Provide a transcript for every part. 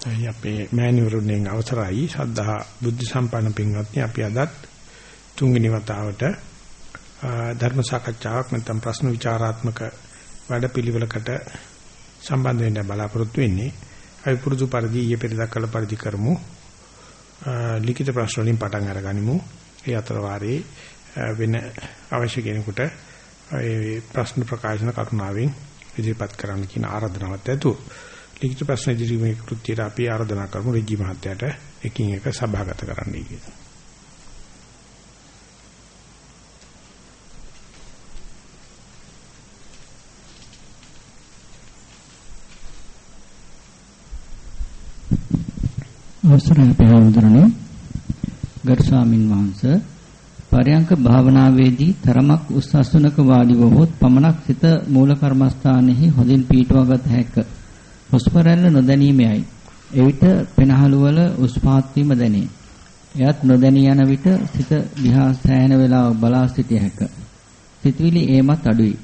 අයි අපේ මෑණිවරුන්ගෙන් අවසරයි ශ්‍රද්ධා බුද්ධ සම්පන්න පින්වත්නි අපි අදත් තුන්වෙනි වතාවට ධර්ම සාකච්ඡාවක් නැත්නම් ප්‍රශ්න විචාරාත්මක වැඩපිළිවෙලකට සම්බන්ධ වෙන්න බලාපොරොත්තු වෙන්නේ. අපි පුරුදු පරිදි ඊයේ පෙරදා කළ පරිදි කරමු. ලිඛිත ප්‍රශ්න වලින් පටන් අරගනිමු. ඒ අතර වාරේ වෙන අවශ්‍ය කෙනෙකුට ඒ ප්‍රශ්න ප්‍රකාශන කරුණාවෙන් ඉදිරිපත් කරන්න කියන ආරාධනාවක් ඇතුව ලිඛිත ප්‍රශ්න ඉදිරිමේ කෘත්‍යයට අපි ආරාධනා කරමු රජී මහත්තයාට එකින් එක සභාගත කරන්නයි කියලා. අවසරයි පහවුදුරනේ ගරු ස්වාමින් වහන්සේ පරයන්ක භාවනාවේදී තරමක් උස් අසුනක වාඩි වහොත් පමණක් සිත මූල කර්මස්ථානයේ හොඳින් පීඨවගත හැකිය. හුස්ම රැල්ල නොදැනීමයි. එවිට පෙනහළු වල උස් පහත් වීම දැනේ. එයත් නොදැනී යන විට සිත දිහා සෑහෙන වේලාවක් බලා සිටිය හැකිය. සිතවිලි ඒමත් අඩුයි.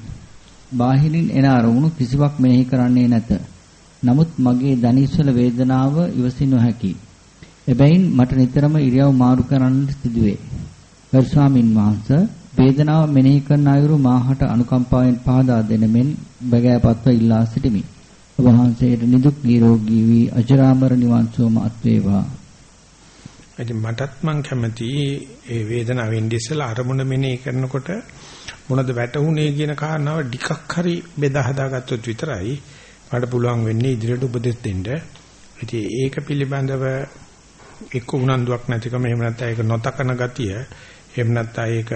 බාහිරින් එන අරමුණු කිසිවක් මෙනෙහි කරන්නේ නැත. නමුත් මගේ දනිස්වල වේදනාව ඉවසින් නොහැකි. එබැවින් මට නිතරම ඉරියව් මාරු කරන්න සිදුවේ. ගරු ස්වාමින් වහන්සේ වේදනාව මෙනෙහි කරන අයුරු මාහට අනුකම්පාවෙන් පහදා දෙන මෙන් බගෑපත්ව ඉල්ලා සිටිමි. ඔබ වහන්සේට නිදුක් නිරෝගී වී අජරාමර නිවන් සුවම අත් වේවා. ඉතින් මටත් මං කැමති ඒ වේදනාවෙන් ඉස්සලා අරමුණ මෙනෙහි කරනකොට මොනද වැටුනේ කියන කාරණාව ටිකක් හරි බෙදා හදාගත්තොත් විතරයි මට පුළුවන් වෙන්නේ ඉදිරියට උපදෙස් දෙන්න. ඉතින් ඒක පිළිබඳව එක්ක උනන්දුවක් නැතිකම එහෙම නැත්නම් ඒක නොතකන ගතිය එහෙම නැත්නම් ඒක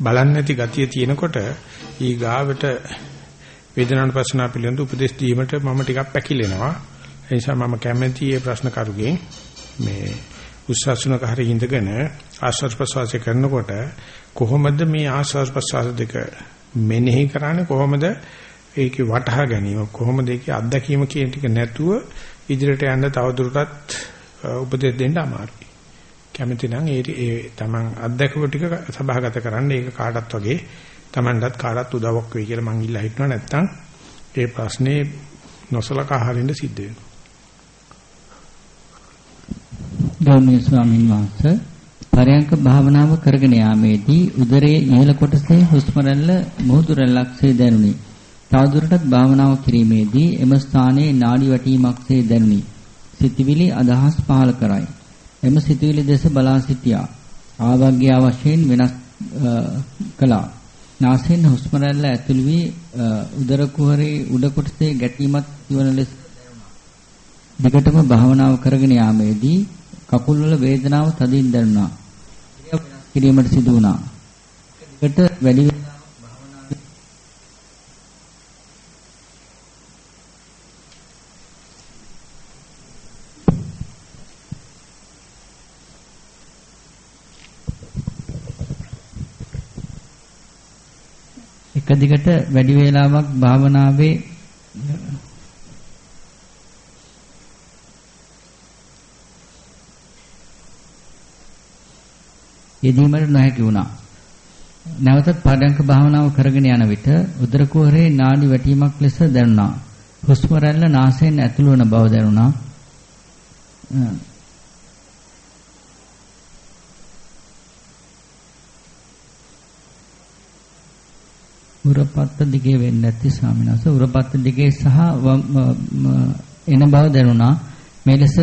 බලන්නේ නැති ගතිය තියෙනකොට ඊ ගාවට වේදනාන ප්‍රශ්න පිළිබඳ උපදෙස් දීමට මම ටිකක් පැකිලෙනවා. ඒ නිසා මම කැමැති මේ ප්‍රශ්න කරුගෙන් මේ උස්සස්ුණක හරි ඉඳගෙන ආශ්වාස ප්‍රශ්වාස කරනකොට කොහොමද මේ ආශ්වාස ප්‍රශ්වාස දෙක මෙනෙහි කරන්නේ කොහොමද ඒකේ වටහා ගැනීම කොහොමද ඒකේ අත්දැකීම කියන ටික නැතුව ඉදිරියට යන්න තවදුරටත් උපදෙස් දෙන්න අමාරුයි. කැමති නම් ඒ ඒ තමන් අත්දැකපු ටික සභාගත කරන්න ඒක කාටත් වගේ තමන්ටත් කාටත් උදව්වක් වෙයි කියලා මං ඉල්ලා හිටනවා නැත්තම් ඒ ප්‍රශ්නේ නොසලකා හරින්න සිද්ධ වෙනවා. ගෞරවනීය ස්වාමීන් වහන්සේ පරයන්ක භාවනාව කරගෙන යාමේදී උදරයේ ඉහළ කොටසේ හුස්ම රැල්ල මුහුදු රැල්ලක්සේ දැනුනි. තවදුරටත් භාවනාව කිරීමේදී එම ස්ථානයේ නාඩි වැටීමක්සේ දැනුනි. සිතවිලි අදහස් පහල කරයි. එම සිතවිලි දෙස බලා සිටියා. ආවග්‍ය වශයෙන් වෙනස් කළා. නාසයෙන් හුස්ම රැල්ල ඇතුළු වී උදර කුහරේ උඩ කොටසේ ගැටීමක් වන ලෙස දිගටම භාවනාව කරගෙන යාමේදී කකුල් වල වේදනාව තදින් දැනුණා. කිරීමට සිදු වුණා. දිගට වැඩි එක දිගට වැඩි වේලාවක් භාවනාවේ යෙදීමට නොහැකි වුණා. නැවතත් පඩංක භාවනාව කරගෙන යන විට උදර කුහරේ නාඩි වැටීමක් ලෙස දැනුණා. හුස්ම රැල්ල නාසයෙන් ඇතුළු වන බව දැනුණා. උරපත්ත දිගේ වෙන්නේ නැති ස්වාමීන් වහන්සේ උරපත්ත දිගේ සහ එන බව දැනුණා. මේ ලෙස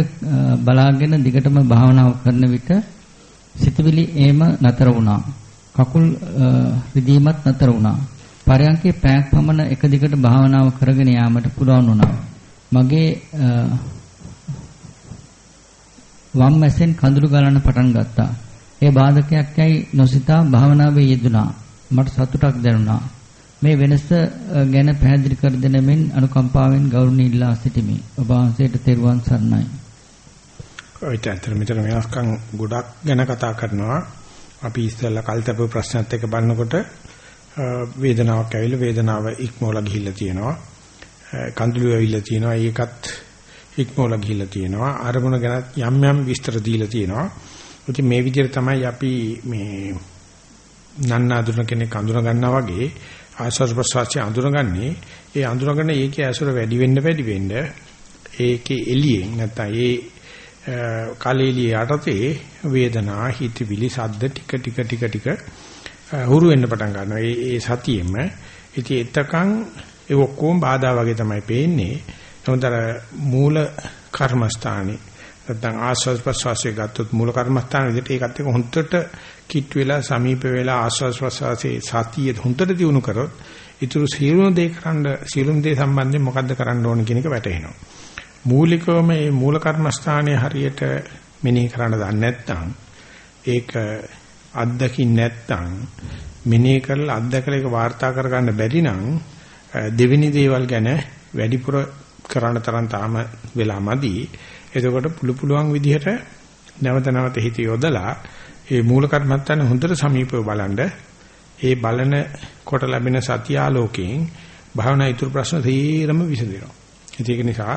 බලාගෙන දිගටම භාවනාව කරන විට සිතවිලි ඒම නතර වුණා. කකුල් රිදීමත් නතර වුණා. පරයන්කේ පැයක් පමණ එක දිගට භාවනාව කරගෙන යාමට පුළුවන් වුණා. මගේ වම් මැසෙන් කඳුළු ගලන්න පටන් ගත්තා. ඒ බාධකයක් යයි නොසිතා භාවනාවේ යෙදුණා. මට සතුටක් දැනුණා. මේ වෙනස ගැන පැහැදිලි කර දෙන මෙන් අනුකම්පාවෙන් ගෞරවණීය ඉල්ලා සිටිමි. ඔබ වහන්සේට තෙරුවන් සරණයි. ඔය ඇත්තට මෙතන වෙනස්කම් ගොඩක් ගැන කතා කරනවා. අපි ඉස්සෙල්ලා කල්තපු ප්‍රශ්නත් එක්ක බලනකොට වේදනාවක් ඇවිල්ලා වේදනාව ඉක්මවලා ගිහිල්ලා තියෙනවා. කඳුළු ඇවිල්ලා තියෙනවා. ඒකත් ඉක්මවලා ගිහිල්ලා තියෙනවා. අරමුණ ගැන යම් යම් විස්තර දීලා තියෙනවා. ඉතින් මේ විදිහට තමයි අපි මේ නන්නාඳුන කෙනෙක් අඳුන ගන්නවා වගේ ආස්වාද ප්‍රසවාසය අඳුනගන්නේ ඒ අඳුනගෙන ඒකේ ඇසුර වැඩි වෙන්න වැඩි වෙන්න ඒකේ එළියෙන් නැත්නම් ඒ කලෙලිය යටතේ වේදනා හිතවිලි සද්ද ටික ටික ටික ටික හුරු වෙන්න පටන් ගන්නවා. ඒ ඒ සතියෙම ඉතින් එතකන් ඒ ඔක්කොම බාධා වගේ තමයි පේන්නේ. නමුත් මූල කර්මස්ථානේ නැත්නම් ආස්වාද ප්‍රසවාසයේ ගත්තොත් මූල කර්මස්ථාන විදිහට ඒකත් එක්ක හොන්දට කිට් වෙලා සමීප වෙලා ආස්වාද ප්‍රසවාසයේ සතිය හොන්දට දිනු කරොත් ඊටු සියලුම දේ කරන්න සියලුම දේ සම්බන්ධයෙන් මොකද්ද කරන්න ඕන කියන එක වැටහෙනවා. මූලිකවම මේ මූල කර්මස්ථානයේ හරියට මෙනෙහි කරන්න දන්නේ නැත්නම් ඒක අත්දකින්න නැත්නම් මෙනෙහි කරලා අත්දකලා ඒක වාර්තා කරගන්න බැරි නම් දෙවෙනි දේවල් ගැන වැඩිපුර කරන්න තරම් තාම වෙලා මදි. එතකොට පුළු පුළුවන් විදිහට නැවත නැවත හිත යොදලා ඒ මූල කර්මත්තන් හොඳට සමීපව බලනද ඒ බලන කොට ලැබෙන සත්‍ය ආලෝකයෙන් භාවනා ඉතුරු ප්‍රශ්න තීරම විසඳෙනවා. ඒක නිසා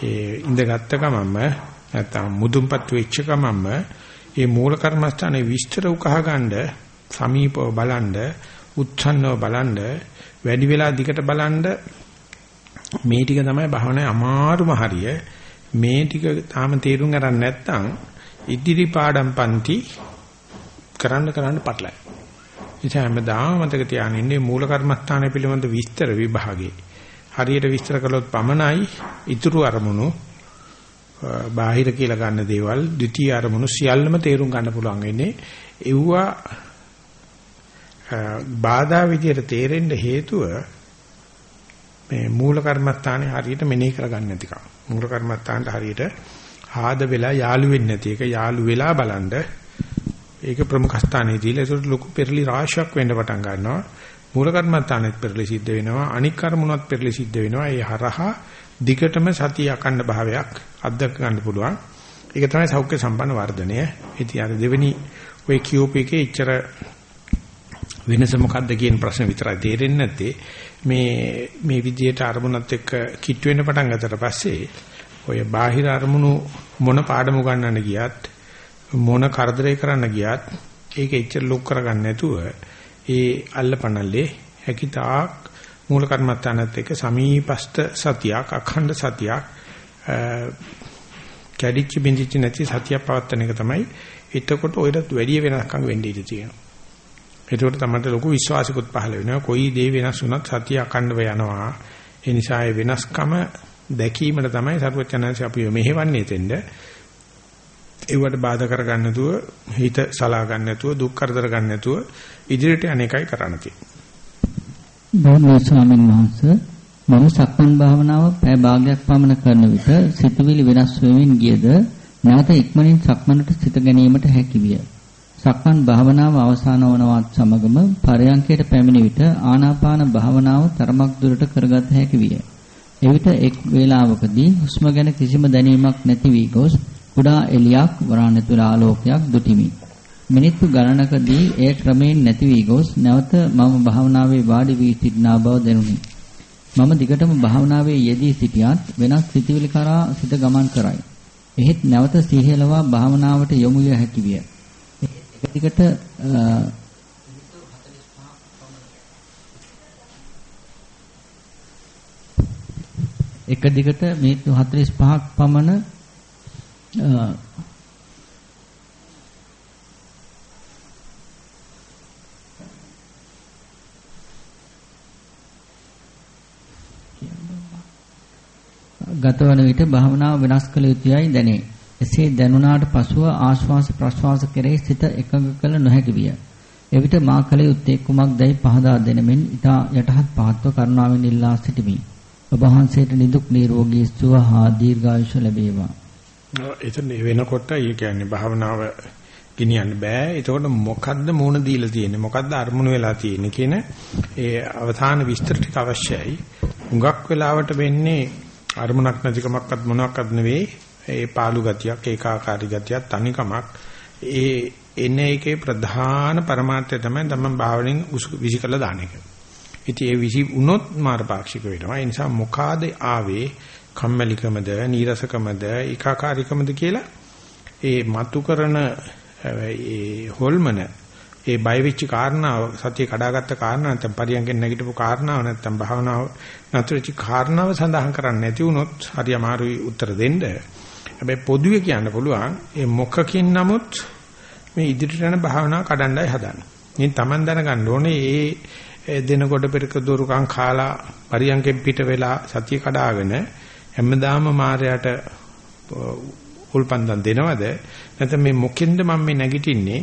ඒ ඉඳගත්ත ගමන්ම නැත්තම් මුදුන්පත් වෙච්ච ගමන්ම මේ මූල කර්මස්ථානේ විස්තර උකහා ගන්න සමීපව බලන්න උත්සන්නව බලන්න වැඩි වෙලා දිගට බලන්න මේ ටික තමයි භාවනාවේ අමාරුම හරිය මේ ටික තාම තේරුම් ගන්න නැත්නම් ඉදිරි පාඩම් පන්ති කරන්න කරන්න පටලයි. ඉතින් හැමදාම මතක තියාගෙන ඉන්නේ මූල කර්මස්ථානය පිළිබඳ විස්තර විභාගේ. හරියට විස්තර කළොත් පමණයි ඉතුරු අරමුණු බාහිර කියලා ගන්න දේවල් ද්විතීයි අරමුණු සියල්ලම තේරුම් ගන්න පුළුවන් වෙන්නේ. ඒවා බාධා විදියට තේරෙන්න හේතුව මේ මූල කර්මස්ථානේ හරියට මෙනෙහි කරගන්න නැතිකම. මූල කර්මස්ථානට හරියට ආද වෙලා යාළු වෙන්නේ නැති එක යාළු වෙලා බලනද ඒක ප්‍රමුඛ ස්ථානයේ දීලා ඒකට ලොකු පෙරලි රාශියක් වෙන්න පටන් ගන්නවා. මූල කර්මස්ථානෙත් පෙරලි සිද්ධ වෙනවා. අනික් කර්මුණත් පෙරලි සිද්ධ වෙනවා. ඒ හරහා දිගටම සතිය අකණ්ඩ භාවයක් අත්දක ගන්න පුළුවන්. ඒක තමයි සෞඛ්‍ය සම්පන්න වර්ධනය. ඉතින් අර දෙවෙනි ඔය කියූප එකේ ඉච්චර වෙනස මොකද්ද කියන ප්‍රශ්න විතරයි තේරෙන්නේ නැත්තේ මේ මේ විදියට අරමුණත් එක්ක කිට් වෙන්න පටන් ගත්තට පස්සේ ඔය බාහිර අරමුණු මොන පාඩම ගන්නන්න ගියත් මොන කරදරේ කරන්න ගියත් ඒක එච්චර ලොක් කරගන්න නැතුව ඒ අල්ලපනල්ලේ හැකිතාක් මූල කර්මත්තානත් එක්ක සමීපස්ත සතියක් අඛණ්ඩ සතියක් කැඩිච්ච බින්දිච්ච නැති සතියක් පවත්තන එක තමයි එතකොට ඔයකට වැඩි වෙනස්කම් වෙන්න ඉඩ තියෙනවා ඒකට තමයි ලොකු විශ්වාසිකුත් පහළ වෙනවා. කොයි දේ වෙනස් වුණත් සතිය අකණ්ඩව යනවා. ඒ නිසා ඒ වෙනස්කම දැකීමට තමයි සරුවචනanse අපි මෙහෙවන්නේ තෙන්ද. ඒවට බාධා කරගන්න නැතුව හිත සලා ගන්න නැතුව දුක් කරදර ගන්න නැතුව ඉදිරියට අනේකයි කරන්න තියෙන්නේ. බෝධි ස්වාමීන් වහන්සේ මම සක්මන් භාවනාව පැය භාගයක් පමණ කරන විට සිතුවිලි වෙනස් වෙමින් ගියද නැවත ඉක්මනින් සක්මනට සිත ගැනීමට හැකි විය. සක්මන් භාවනාව අවසන් වනවත් සමගම පරයන්කයට පැමිණි විට ආනාපාන භාවනාව තරමක් දුරට කරගත හැකි විය. එවිට එක් වේලාවකදී හුස්ම ගැන කිසිම දැනීමක් නැති වී ගොස් කුඩා එළියක් වරාණතුල ආලෝකයක් දුටිමි. මිනිත්තු ගණනකදී එය ක්‍රමයෙන් නැති වී ගොස් නැවත මම භාවනාවේ වාඩි වී සිටිනා බව දැනුනි. මම දිගටම භාවනාවේ යෙදී සිටියත් වෙනස් සිතිවිලි කරා සිත ගමන් කරයි. එහෙත් නැවත සිහියලවා භාවනාවට යොමු විය හැකි විය. දිගට එක දිගට මිනිත්තු 45ක් පමණ ගතවන විට භාවනාව වෙනස් කළ යුතුයයි දැනේ. එසේ දැනුණාට පසුව ආශ්වාස ප්‍රශ්වාස කෙරෙහි සිත එකඟ කළ නොහැකි විය. එවිට මා කල යුත්තේ කුමක්දයි පහදා දෙනමින් ඊතා යටහත් පහත්ව කරුණාවෙන් ඉල්ලා සිටිමි. ඔබ වහන්සේට නිදුක් නිරෝගී සුව හා දීර්ඝායුෂ ලැබේවා. එතන වෙනකොට ඒ කියන්නේ භාවනාව ගෙනියන්න බෑ. එතකොට මොකද්ද මූණ දීලා තියෙන්නේ? මොකද්ද අරමුණු වෙලා තියෙන්නේ කියන ඒ අවධාන විස්තර ටික අවශ්‍යයි. හුඟක් වෙලාවට වෙන්නේ අරමුණක් නැතිකමක්වත් මොනවාක්වත් නෙවෙයි ඒ පාළු ගතියක් ඒකාකාරී ගතියක් තනිකමක් ඒ එන එකේ ප්‍රධාන પરමාර්ථය තමයි තමන් භාවනෙන් විසිකලා දාන එක. ඉතින් ඒ විසි වුණොත් මාර්ගපාක්ෂික වෙනවා. ඒ නිසා මොකාද ආවේ කම්මැලිකමද නීරසකමද ඒකාකාරීකමද කියලා ඒ මතු කරන ඒ හොල්මන ඒ බය වෙච්ච කාරණාව සතිය කඩාගත්ත කාරණාව නැත්නම් පරියන්ගෙන් නැගිටපු කාරණාව නැත්නම් භාවනාව නතරචි කාරණාව සඳහන් කරන්නේ නැති වුණොත් හරි අමාරුයි උත්තර දෙන්න. හැබැයි පොදුවේ කියන්න පුළුවන් ඒ මොකකින් නමුත් මේ ඉදිරියට යන භාවනාව කඩන්නයි හදන්නේ. ඉතින් Taman දැනගන්න ඕනේ ඒ දෙනකොට පෙරක දොරුකම් කාලා පරියන්ගෙන් පිට වෙලා සතිය කඩාගෙන හැමදාම මායයට උල්පන්දම් දෙනවද නැත්නම් මේ මොකෙන්ද මම මේ නැගිටින්නේ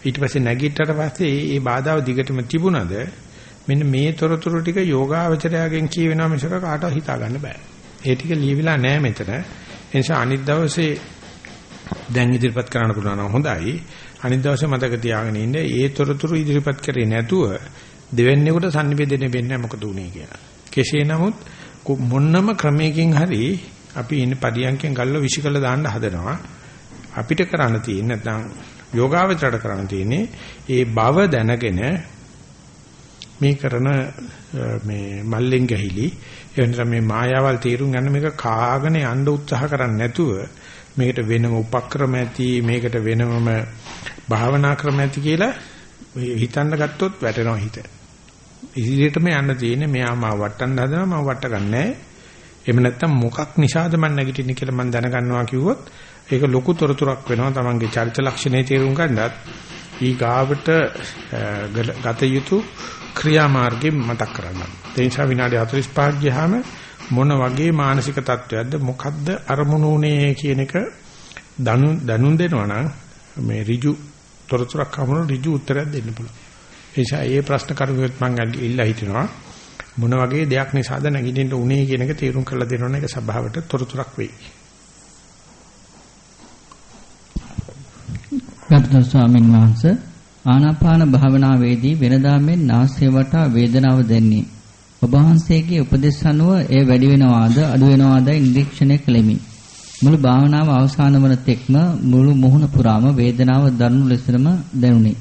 ඊට පස්සේ නැගිට්ටට පස්සේ ඒ බාධාව දිගටම තිබුණද මෙන්න මේ තොරතුරු ටික යෝගාවචරයාගෙන් කියවෙනා මිසක කාටවත් හිතා ගන්න බෑ. ඒ ටික ලියවිලා නැහැ මෙතන. ඒ නිසා අනිත් දවසේ දැන් ඉදිරිපත් කරන්න පුළුවන් නම් හොඳයි. අනිත් දවසේ මතක තියාගෙන ඉන්න ඒ තොරතුරු ඉදිරිපත් කරේ නැතුව දෙවැන්නේකට sannivedana වෙන්නේ මොකද උනේ කියලා. කෙසේ නමුත් මොන්නම ක්‍රමයකින් හරි අපි ඉන්නේ පරියන්කෙන් ගල්ල විශ්ිකල දාන්න හදනවා. අපිට කරන්න තියෙන්නේ නැත්නම් යෝගාවචරයට කරන්න තියෙන්නේ ඒ බව දැනගෙන මේ කරන මේ මල්ලෙන් ගැහිලි එහෙනම් මේ මායාවල් තීරුම් ගන්න මේක කාගෙන යන්න උත්සාහ කරන්නේ නැතුව මේකට වෙනම උපක්‍රම ඇති මේකට වෙනමම භාවනා ක්‍රම ඇති කියලා හිතන්න ගත්තොත් වැටෙනවා හිත. ඉදිරියටම යන්න තියෙන්නේ මෙයා මාව වටන්න හදනවා මම වට ගන්නෑ. එහෙම නැත්නම් මොකක් නිසාද මම නැගිටින්නේ කියලා මම දැනගන්නවා කිව්වොත් ඒක ලොකු තොරතුරක් වෙනවා තමන්ගේ චරිත ලක්ෂණේ තේරුම් ගන්නත් ඊ ගාවට ගත යුතු ක්‍රියාමාර්ගෙ මතක් කරගන්න. ඒ නිසා විනාඩි 45ක් ගියාම මොන වගේ මානසික තත්වයක්ද මොකද්ද අරමුණු උනේ කියන එක දනු දනුන් දෙනවා නම් මේ ඍජු තොරතුරක් අහමුණු ඍජු උත්තරයක් දෙන්න පුළුවන්. ඒ නිසා මේ ප්‍රශ්න කරුවෙත් මම ඉල්ලා හිටිනවා මොන වගේ දෙයක් නිසාද නැගිටින්න උනේ කියන එක තීරුම් කරලා දෙනවනේ ඒක සභාවට තොරතුරක් වෙයි. ගරුතර ස්වාමීන් වහන්සේ ආනාපාන භාවනාවේදී වෙනදා මෙන් නාසය වටා වේදනාව දැන්නේ. ඔබ වහන්සේගේ උපදෙස් අනුව එය වැඩි වෙනවාද අඩු වෙනවාදයි නිරීක්ෂණය කළෙමි. මුළු භාවනාව අවසන් වන තෙක්ම මුළු මුහුණ පුරාම වේදනාව දරුණු ලෙසම දැනුනි.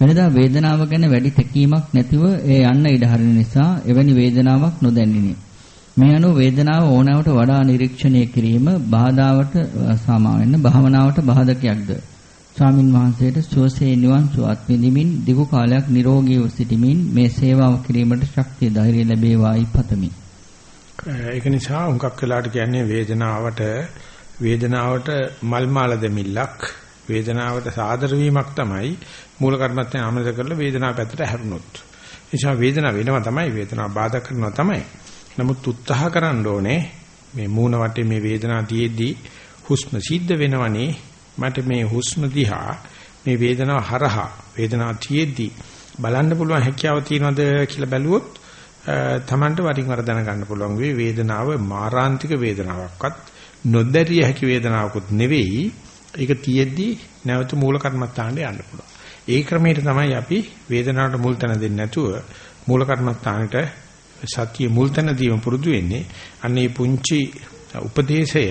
වෙනදා වේදනාව ගැන වැඩි තැකීමක් නැතිව ඒ යන්න ඉඩ හරින නිසා එවැනි වේදනාවක් නොදැන්නිනි. මේ අනුව වේදනාව ඕනෑවට වඩා නිරීක්ෂණය කිරීම බාධාවට සාමාවෙන්න භාවනාවට බාධකයක්ද? ස්වාමින් වහන්සේට සුවසේ නිවන් සුවත් විඳිමින් දිගු කාලයක් නිරෝගීව සිටමින් මේ සේවාව කිරීමට ශක්තිය ධෛර්යය ලැබේවායි පතමි. ඒක නිසා හුඟක් වෙලාට කියන්නේ වේදනාවට වේදනාවට මල් මාල දෙමිල්ලක් වේදනාවට සාදර වීමක් තමයි මූල කර්මත්තෙන් ආමද කරලා වේදනාව පැත්තට හැරුණොත්. ඒ නිසා වේදනාව වෙනවා තමයි වේදනාව බාධා කරනවා තමයි. නමුත් උත්සාහ කරන්න ඕනේ මේ මූණ වටේ මේ වේදනාව තියේදී හුස්ම සිද්ධ වෙනවනේ මට මේ හුස්ම දිහා මේ වේදනාව හරහා වේදනාව තියේදී බලන්න පුළුවන් හැකියාව තියනවද කියලා බැලුවොත් තමන්ට වරින් වර දැනගන්න පුළුවන් වේ වේදනාව මාරාන්තික වේදනාවක්වත් නොදැරිය හැකි වේදනාවකුත් නෙවෙයි ඒක තියෙද්දි නැවත මූල කර්මස්ථානට යන්න පුළුවන්. ඒ ක්‍රමයට තමයි අපි වේදනාවට මුල් තැන දෙන්නේ නැතුව මූල කර්මස්ථානට සතිය මුල් තැන දීම පුරුදු වෙන්නේ. අන්න මේ පුංචි උපදේශය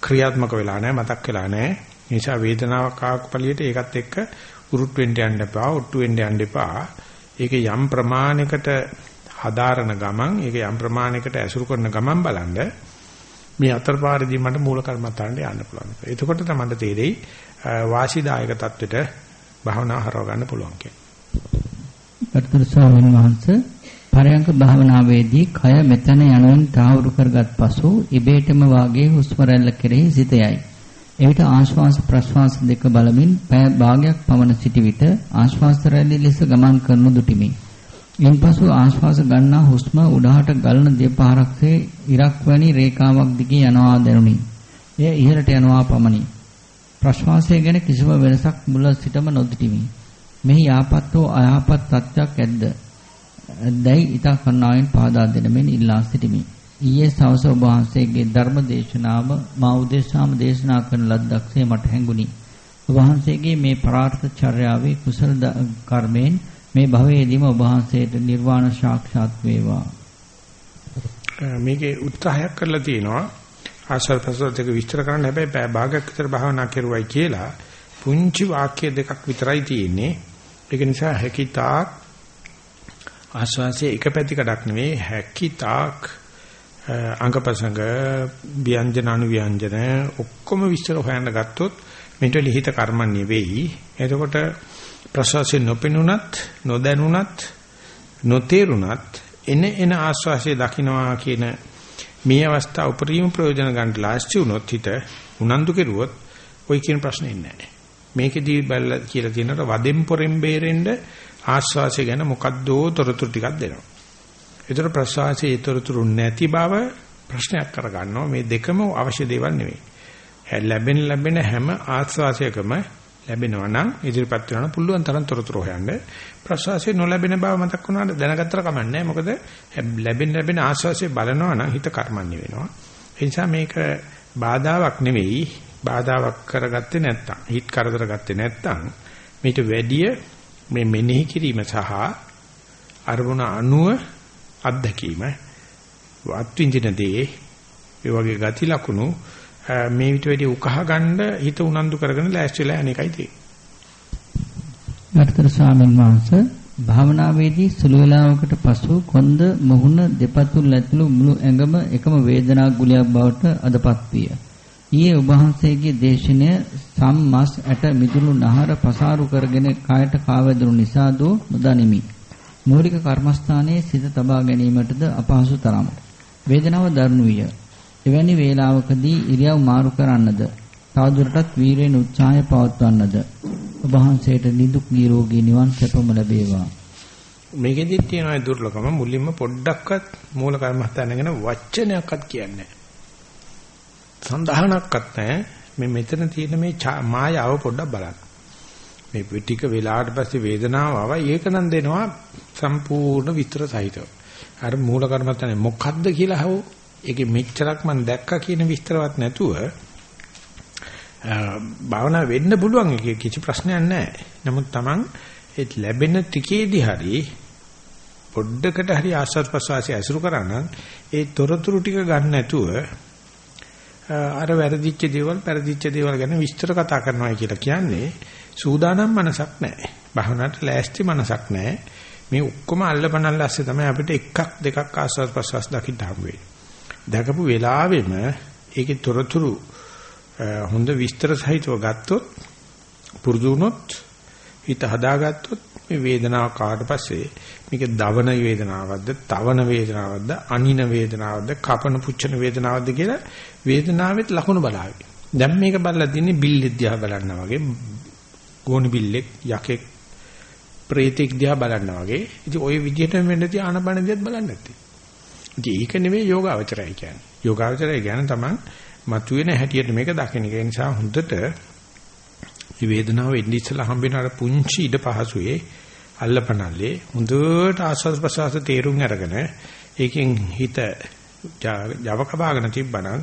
ක්‍රියාත්මක වෙලා නැහැ මතක් වෙලා නැහැ. ඒ නිසා වේදනාවක් ආකපලියට ඒකත් එක්ක උරුට් වෙන්න යන්න එපා, ඔට්ටු වෙන්න යන්න එපා. ඒක යම් ප්‍රමාණයකට හදාරන ගමන්, ඒක යම් ප්‍රමාණයකට ඇසුරු කරන ගමන් බලන්න මේ අතරපාරදී මට මූල කර්මත්තාන්ට යන්න පුළුවන්. එතකොට තමයි තේරෙයි වාසිදායක தත්වෙට භාවනා හරව ගන්න පුළුවන් කියන්නේ. කර්තෘ ස්වාමීන් වහන්සේ පරයන්ක භාවනාවේදී කය මෙතන යනුවෙන් තාවුරු කරගත් පසු ඉබේටම වාගේ හුස්ම රැල්ල කෙරෙහි සිත යයි. එවිට ආශ්වාස ප්‍රශ්වාස දෙක බලමින් පය භාගයක් පමණ සිටි විට ආශ්වාස රැලි ලෙස ගමන් කරනු දුටිමි. ඉන්පසු ආශ්වාස ගන්නා හුස්ම උඩහට ගලන දෙපාරක්සේ ඉරක් වැනි රේඛාවක් දිගේ යනවා දැනුනි. එය ඉහළට යනවා පමණි. ප්‍රශ්වාසය ගැන කිසිම වෙනසක් මුල සිටම නොදිටිමි. මෙහි යාපත් හෝ අයාපත් තත්ත්වයක් ඇද්ද? දැයි ඊට කන්නාවෙන් පාදා දෙන මෙන් ඉල්ලා සිටිමි. ඊයේ සවස ඔබ වහන්සේගේ ධර්ම දේශනාව මා උදෙසාම දේශනා කරන ලද්දක්සේ මට හැඟුණි. ඔබ වහන්සේගේ මේ පරාර්ථ චර්යාවේ කුසල කර්මයෙන් මේ භවයේදීම ඔබ වහන්සේට නිර්වාණ සාක්ෂාත් වේවා. මේකේ උත්සාහයක් කරලා තියෙනවා ආශ්‍රව ප්‍රසව දෙක විස්තර කරන්න හැබැයි පැය භාගයක් විතර භාවනා කරුවයි කියලා පුංචි වාක්‍ය දෙකක් විතරයි තියෙන්නේ. ඒක නිසා හැකිතාක් ආශ්වාසයේ එක පැතිකඩක් නෙවෙයි හැකිතාක් අංගපසංග ව්‍යංජන අනු ව්‍යංජන ඔක්කොම විස්තර හොයන්න ගත්තොත් මේට ලිහිත කර්ම නෙවෙයි. එතකොට ප්‍රසවාසයේ නොපෙනුනත් නොදැනුනත් නොතේරුනත් එන එන ආස්වාසිය දකින්නවා කියන මේ අවස්ථාව උපරිම ප්‍රයෝජන ගන්න ලාස්ති වුණොත් හිත උනන්දු කෙරුවොත් ওই කියන ප්‍රශ්නේ නැහැ. මේකෙදී බැලලා කියලා කියනට වදෙන් පොරෙන් බේරෙන්න ආස්වාසිය ගැන මොකද්දෝ තොරතුරු ටිකක් දෙනවා. ඒතර ප්‍රසවාසයේ තොරතුරු නැති බව ප්‍රශ්නයක් කරගන්නවා. මේ දෙකම අවශ්‍ය දේවල් නෙවෙයි. ලැබෙන ලැබෙන හැම ආස්වාසයකම ලැබෙනවා නම් ඉදිරිපත් වෙනවා පුළුවන් තරම් තොරතුරු හොයන්න. ප්‍රසවාසයේ නොලැබෙන බව මතක් වුණාට දැනගත්තර කමන්නේ මොකද ලැබෙන ලැබෙන ආස්වාසයේ බලනවා නම් හිත කර්මන්නේ වෙනවා. ඒ නිසා මේක බාධාවක් නෙවෙයි. බාධාවක් කරගත්තේ නැත්තම් හිත කරදර ගත්තේ නැත්තම් මේට වැඩිය මේ මෙනෙහි කිරීම සහ අරමුණ අනුව අත්දැකීම අත්විඳින දේ ඒ වගේ ගති ලකුණු මේ විට වැඩි උකහා ගන්න හිත උනන්දු කරගෙන ලෑස්තිලා අනේකයි තියෙන්නේ. ගරුතර ස්වාමීන් වහන්සේ භාවනාවේදී සුළු වේලාවකට පසු කොන්ද මුහුණ දෙපතුල් ඇතුළු මුළු ඇඟම එකම වේදනා ගුලියක් බවට අදපත් විය. ඊයේ ඔබ වහන්සේගේ දේශනය සම්මස් ඇට මිදුණු නහර පසාරු කරගෙන කායට කාවැදුණු නිසා දෝ නොදනිමි. මූලික කර්මස්ථානයේ සිත තබා ගැනීමටද අපහසු තරම්. වේදනාව දරුණු විය. එවැනි වේලාවකදී ඉරියව් මාරු කරන්නද තවදුරටත් වීරයෙන් උත්සාහය පවත්වන්නද ඔබ වහන්සේට නිදුක් නිරෝගී නිවන් සැපම ලැබේවා. මේකෙදිත් තියෙන දුර්ලභම මුලින්ම පොඩ්ඩක්වත් මූල කර්මස්ථාන ගැන වචනයක්වත් කියන්නේ සඳහනක්වත් නැහැ. මේ මෙතන තියෙන මේ මායාව පොඩ්ඩක් බලන්න. මේ පිටික වෙලාවට පස්සේ වේදනාව ආවා. ඒක නම් දෙනවා සම්පූර්ණ විස්තර සහිතව. අර මූල කර්මස්ථානේ මොකද්ද කියලා හවෝ ඒකේ මෙච්චරක් මම දැක්කා කියන විස්තරවත් නැතුව භාවනා වෙන්න පුළුවන් ඒක කිසි ප්‍රශ්නයක් නැහැ. නමුත් Taman ඒ ලැබෙන ටිකේදී හරි පොඩ්ඩකට හරි ආස්වාද ප්‍රසවාසය ඇසුරු කරා නම් ඒ තොරතුරු ටික ගන්න නැතුව අර වැරදිච්ච දේවල් පෙරදිච්ච දේවල් ගැන විස්තර කතා කරනවා කියලා කියන්නේ සූදානම් මනසක් නැහැ. භාවනාවට ලෑස්ති මනසක් නැහැ. මේ ඔක්කොම අල්ලපනල්ල ඇස්සේ තමයි අපිට එකක් දෙකක් ආස්වාද ප්‍රසවාස දකින්න හම්බ වෙන්නේ. දැකපු වෙලාවෙම ඒකේ තොරතුරු හොඳ විස්තර සහිතව ගත්තොත් පුරුදු වුණොත් හිත හදාගත්තොත් මේ වේදනාව කාට පස්සේ මේක දවන වේදනාවක්ද තවන වේදනාවක්ද අනින වේදනාවක්ද කපන පුච්චන වේදනාවක්ද කියලා වේදනාවෙත් ලකුණු බලාවි. දැන් මේක බලලා දින්නේ බිල්ලෙක් දිහා බලනවා වගේ ගෝණි බිල්ලෙක් යකෙක් ප්‍රේතෙක් දිහා බලනවා වගේ. ඉතින් ওই විදිහට වෙන්න තිය ආනපන දිහත් බලන්න නැත්තේ. ඉතින් ඒක නෙවෙයි යෝගාවචරය කියන්නේ. යෝගාවචරය කියන්නේ තමන් මතුවෙන හැටියට මේක දකින්න. ඒ නිසා හොඳට මේ වේදනාව එන්නේ ඉස්සලා හම්බෙන අර පුංචි ඉඩ පහසුවේ අල්ලපනල්ලේ හොඳට ආස්වාද ප්‍රසවාස තේරුම් අරගෙන ඒකෙන් හිත Java කබාගෙන තිබ්බනම්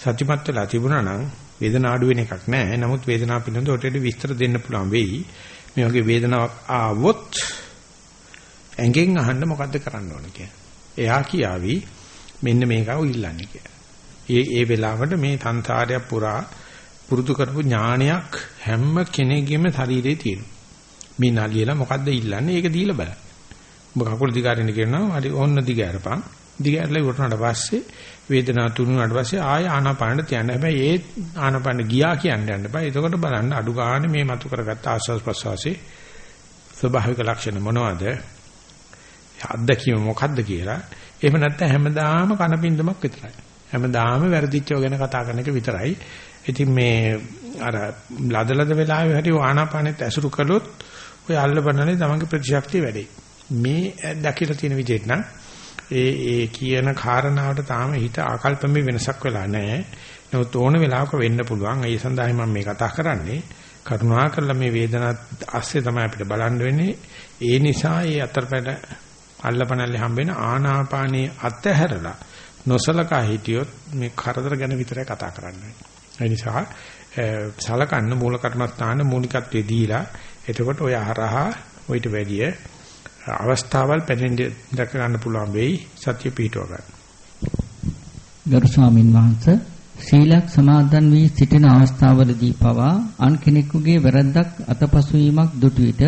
සත්‍යමත් වෙලා තිබුණා නම් වේදනාව අඩු වෙන එකක් නෑ. නමුත් වේදනාව පිළිබඳව ඔටේට විස්තර දෙන්න පුළුවන් වෙයි. මේ වගේ වේදනාවක් ආවොත් ඇඟෙන් අහන්න මොකද්ද කරන්න ඕන කියලා. එයා කියාවි මෙන්න මේකව ඉල්ලන්නේ කියලා. ඒ ඒ වෙලාවට මේ සංසාරය පුරා පුරුදු කරපු ඥානයක් හැම කෙනෙකුගේම ශරීරේ තියෙනවා. මේ නලියලා මොකද්ද ඉල්ලන්නේ? ඒක දීලා බලන්න. ඔබ කකුල දිගාරින්න කියනවා හරි ඕන්න දිගාරපන්. දිගාරලා ඉවරනට පස්සේ වේදනාව තුනුනට පස්සේ ආය ආනාපානට තියන්න. හැබැයි ඒ ආනාපාන ගියා කියන්න යන්න බෑ. එතකොට බලන්න අඩු ගන්න මේ මතු කරගත්ත ආස්වාස් ප්‍රසවාසයේ ස්වභාවික ලක්ෂණ මොනවද? අත්දැකීම මොකද්ද කියලා. එහෙම නැත්නම් හැමදාම කනපින්දමක් විතරයි. හැමදාම වැරදිච්චව ගැන කතා කරන එක විතරයි. ඉතින් මේ අර ලදලද වෙලාවේ හරි ආනාපානෙත් ඇසුරු කළොත් ඔය අල්ලබනනේ තමන්ගේ ප්‍රතිශක්තිය වැඩි. මේ දකිලා තියෙන විදිහට නම් ඒ ඒ කියන කාරණාවට තාම හිත ආකල්පමේ වෙනසක් වෙලා නැහැ. නමුත් ඕන වෙලාවක වෙන්න පුළුවන්. ඒ සඳහා මම මේ කතා කරන්නේ. කරුණාකරලා මේ වේදනාවත් ASCII තමයි අපිට බලන්න වෙන්නේ. ඒ නිසා ඒ අතරපැද අල්ලපනල්ලේ හම්බෙන ආනාපානී අතහැරලා නොසලකා හිටියොත් මේ කරදර ගැන විතරයි කතා කරන්නේ. ඒ නිසා සලකන්න මූල කර්මස්ථාන මූලිකත්වයේ දීලා එතකොට ඔය හරහා ඔయిత වැඩිය අවස්ථාවල් පැනෙන්න දැක ගන්න පුළුවන් වෙයි සත්‍ය පිහිටව ගන්න. ගරු ස්වාමින් වහන්සේ සීලක් සමාදන් වී සිටින අවස්ථාවලදී පවා අන් කෙනෙකුගේ වැරද්දක් අතපසු වීමක් දුටු විට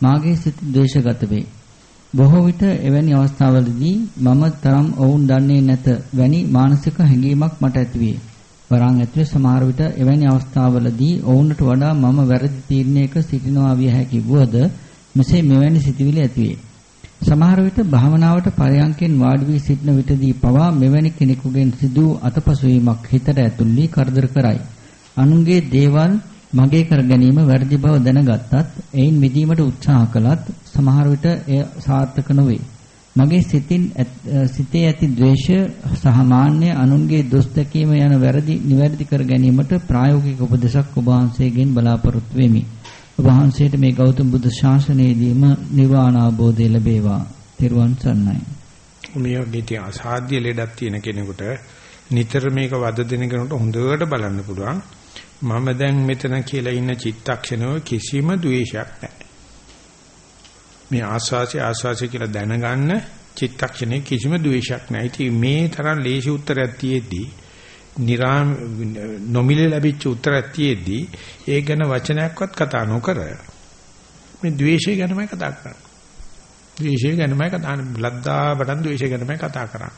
මාගේ සිත ද්වේෂගත වේ. බොහෝ විට එවැනි අවස්ථාවලදී මම තරම් ඔවුන් දන්නේ නැත වැනි මානසික හැඟීමක් මට ඇතිවේ. වරන් ඇතුලේ සමහර විට එවැනි අවස්ථාවලදී ඔවුන්ට වඩා මම වැරදි තීරණයක සිටිනවා විය හැකි වුවද මෙසේ මෙවැනි සිතුවිලි ඇතිවේ. සමහර විට භාවනාවට පරයන්කෙන් වාඩි වී සිටින විටදී පවා මෙවැනි කෙනෙකුගෙන් සිදු අතපසුවීමක් හිතට ඇතුල් වී කරදර කරයි. අනුන්ගේ දේවල් මගේ කර ගැනීම වැරදි බව දැනගත්තත් එයින් මිදීමට උත්සාහ කළත් සමහර විට එය සාර්ථක නොවේ. මගේ සිතින් සිතේ ඇති ද්වේෂය සහ මාන්නය අනුන්ගේ දොස් දැකීම යන වැරදි නිවැරදි කර ගැනීමට ප්‍රායෝගික උපදෙසක් ඔබ වහන්සේගෙන් බලාපොරොත්තු වෙමි. ඔබ වහන්සේට මේ ගෞතම බුදු ශාසනයේදීම නිවන අවබෝධය ලැබේවා. තෙරුවන් සරණයි. මේ වගේ අසාධ්‍ය ලෙඩක් තියෙන කෙනෙකුට නිතර මේක වද දෙන කෙනෙකුට හොඳට බලන්න පුළුවන්. මම දැන් මෙතන කියලා ඉන්න චිත්තක්ෂණය කිසිම ද්වේෂයක් නැහැ. මේ ආස්වාසිය ආස්වාසිය කියලා දැනගන්න චිත්තක්ෂණේ කිසිම ද්වේෂයක් නැහැ. ඉතින් මේ තරම් ලේසි උත්තරයක් තියෙද්දී නිරාම නොමිලේ ලැබිච්ච උත්තරයක් තියෙද්දී ඒ ගැන වචනයක්වත් කතා නොකර මේ ද්වේෂය ගැනමයි කතා කරන්නේ. ද්වේෂය ගැනමයි කතා කරන්නේ. ලද්දා බඩන් ද්වේෂය ගැනමයි කතා කරන්නේ.